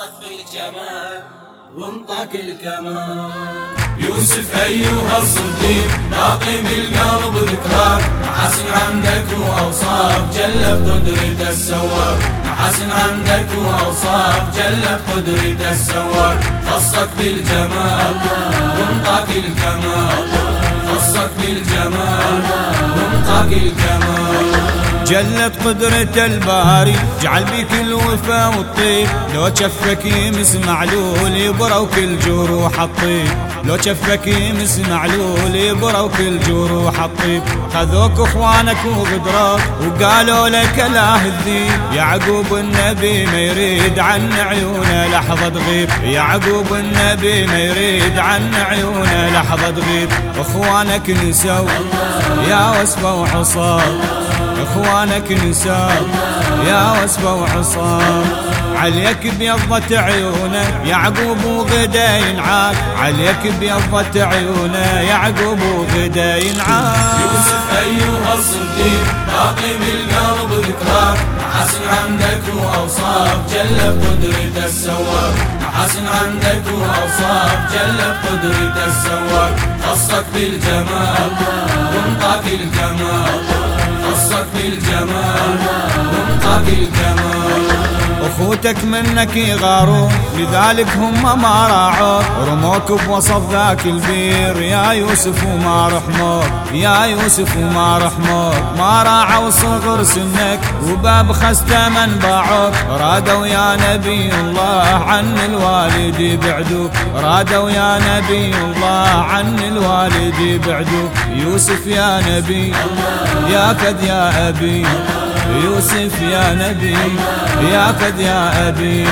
خصك بالجمال وانطاك الكمال. يوسف أيها الصديق باقي بالقلب ذكراك محاسن عندك وأوصاف جلب قدرة السواق محاسن عندك وأوصاف جلب قدرة السواق خصك بالجمال وانطاك الكمال. خصك بالجمال وانطاك الكمال. جلت قدرة الباري جعل بك الوفا والطيب. لو شفك يمس معلول يبرى وكل جروح الطيب. لو شفك يمس معلول يبرى وكل جروح الطيب. خذوك إخوانك وغدرة وقالوا لك لا الذيب يعقوب النبي ما يريد عن عيونه لحظة غيب يعقوب النبي ما يريد عن عيونه لحظة غيب إخوانك نسوا يا وسبة وحصاب إخوانك نساب يا وسبة وعصام عليك بيضة عيونه يعقوب وغدا ينعاد عليك بيضة عيونه يعقوب وغدا ينعاد يوسف أيها الصديق باقي بالقلب ذكراك محاسن عندك وأوصاف جلب قدرة السواق محاسن عندك وأوصاف جلب قدرة السواق خصك بالجمال. الكمال خصك بالجمال وانطاك الكمال أخوتك منك يغارون لذلك هم ما راعوك رموك بوسط ذاك البير يا يوسف وما رحموك يا يوسف وما رحموك. ما راعوا صغر سنك وباب خسته من باعوك. رادوا يا نبي الله عن الوالد يبعدوك رادوا يا نبي الله عن الوالد يبعدوك يوسف يا نبي يا كد يا أبي. يوسف يا نبي يا فد يا أبي.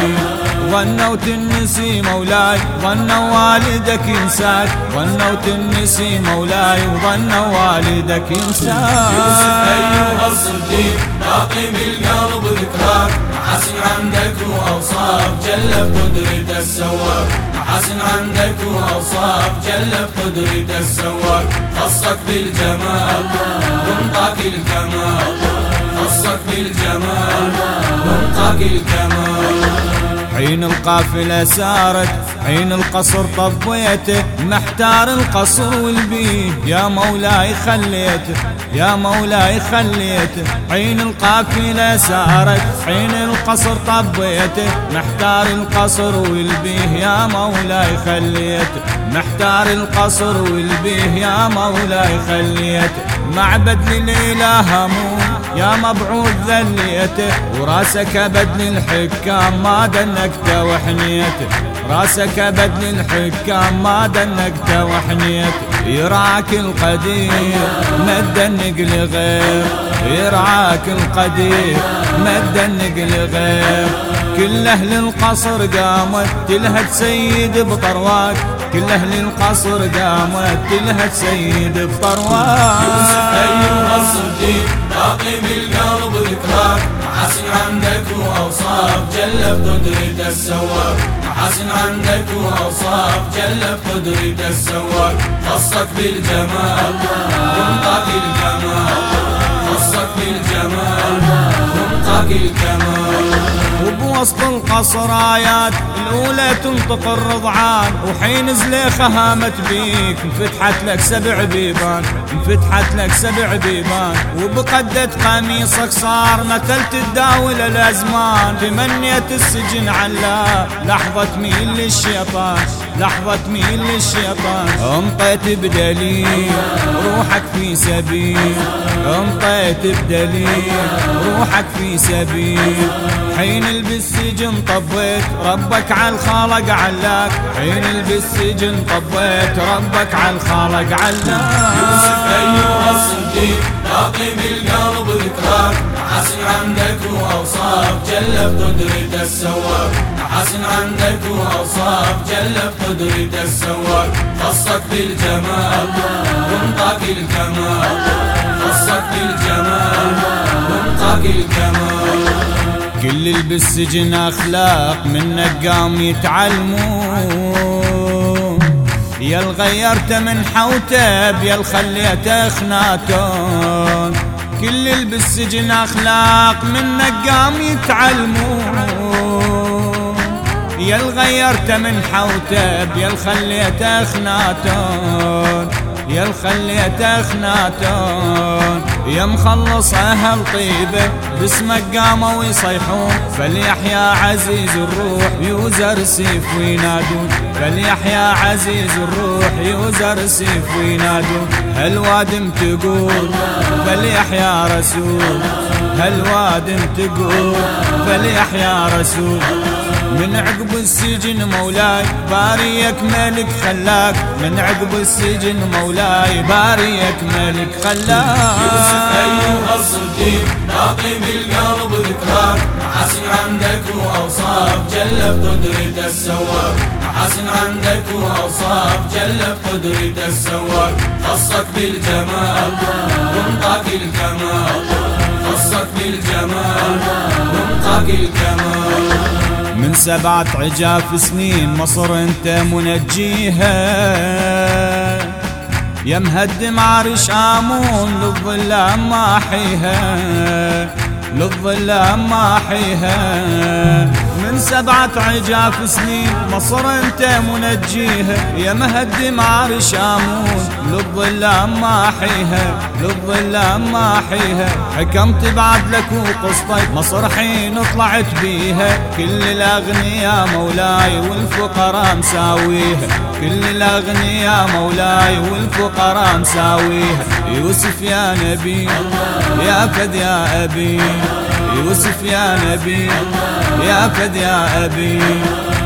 ظنوا تنسي مولاي ظنوا والدك ينساك ظنوا تنسي مولاي وظنوا والدك ينساك يوسف أيها الصديق باقي بالقلب ذكراك. محاسن عندك وأوصاف جلب قدرة السواق محاسن عندك وأوصاف جلب قدرة السواق خصك بالجمال وانطاك الكمال. خصك بالجمال وانطاق الكمال. حين القافلة سارت حين القصر طبيته محتار القصر والبيه يا مولاي خليته يا مولاي خليته. حين القافلة سارت حين القصر طبيته محتار القصر والبيه يا مولاي خليته محتار القصر والبيه يا مولاي خليته معبد للإله يا مبعوث ذليته وراسك بدل الحكام. ما دنكته وحنيته. راسك بدل الحكام ما دنكته وحنيته. يراك القدير ما تدنق لغير يرعاك القدير ما تدنق لغير كل أهل القصر قامت تلهج سيد بطرواك كل أهل القصر قامت تلهج سيد بطرواك ايها الصديق باقي بالقلب محاسن عندك واوصاف جلب قدرة السواق محاسن عندك وأوصاف جلب قدرة السواق خصك بالجمال. وانطاك الكمال خصك بالجمال. وانطاك الكمال وبوسط القصر آيات الأولى تنطق الرضعان وحين زليخة هامت بيك انفتحت لك سبع بيبان. انفتحت لك سبع بيبان وبقدة قميصك صار مثل تداول الأزمان تمنيت السجن علا لحظة ميل للشيطان لحظة ميل للشيطان. أمطيت بدليل روحك في سبيل أمطيت بدليل روحك في سبيل. حين البسجن طبيت ربك على الخالق علاك حين البسجن طبيت ربك على الخالق علاك أيها الصديق باقي بالقلب ذكراك محاسن عندك وأوصاف جلب قدرة السواق محاسن عندك وأوصاف جلب قدرة السواق خصك بالجمال وانطاك الكمال. خصك بالجمال وانطاك الكمال. كل اللي بالسجن أخلاق منك قام يتعلمون. يا الغيرته من حوته يا الخليته خناتون كل اللي بالسجن أخلاق منك قام يتعلمون. يا الغيرت من حوتب يا الخليته خناتون يا الخليت اخناتون. يا مخلص أهل طيبة باسمك قاموا ويصيحون فليحيى عزيز الروح يوزر سيف وينادون. فليحيى عزيز الروح يوزر سيف وينادون. هالوادم تقول فليحيى رسول. هالوادم تقول فليحيى رسول. من عقب السجن مولاي باريك ملك خلاك. من عقب السجن مولاي باريك ملك خلاك. يوسف أيها الصديق باقي بالقلب ذكراك محاسن عندك وأوصاف جلب قدرة السواق محاسن عندك وأوصاف جلب قدرة السواق خصك بالجمال وانطاك الكمال. خصك بالجمال وانطاك الكمال. سبعة عجاف سنين مصر انت منجيها. يا مهدم عرش آمون للظلام ماحيها للظلام ماحيها من سبعة عجاف سنين مصر انت منجيها. يا مهدم عرش آمون للظلام ماحيها للظلام ماحيها حكمت بعد لك وقصتك مصر حين طلعت بيها. كل الأغنياء مولاي والفقراء مساويها. كل الأغنياء مولاي والفقراء مساويها. يوسف يا نبي يا فد يا أبي. يوسف يا نبي يا فد يا أبي.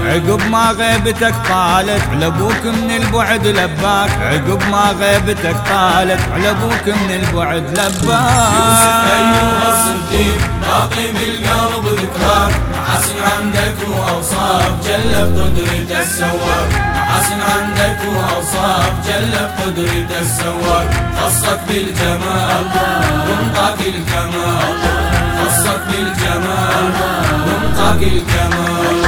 عقب ما غيبتك طالت على أبوك من البعد لباك. عقب ما غيبتك طالت على أبوك من البعد لباك. يوسف أيها الصديق باقي بالقلب ذكراك. محاسن عندك وأوصاف جلب قدرة السواق محاسن عندك وأوصاف جلب قدرة السواق خصك بالجمال وانطاك الكمال. وفق للجمال وفق للجمال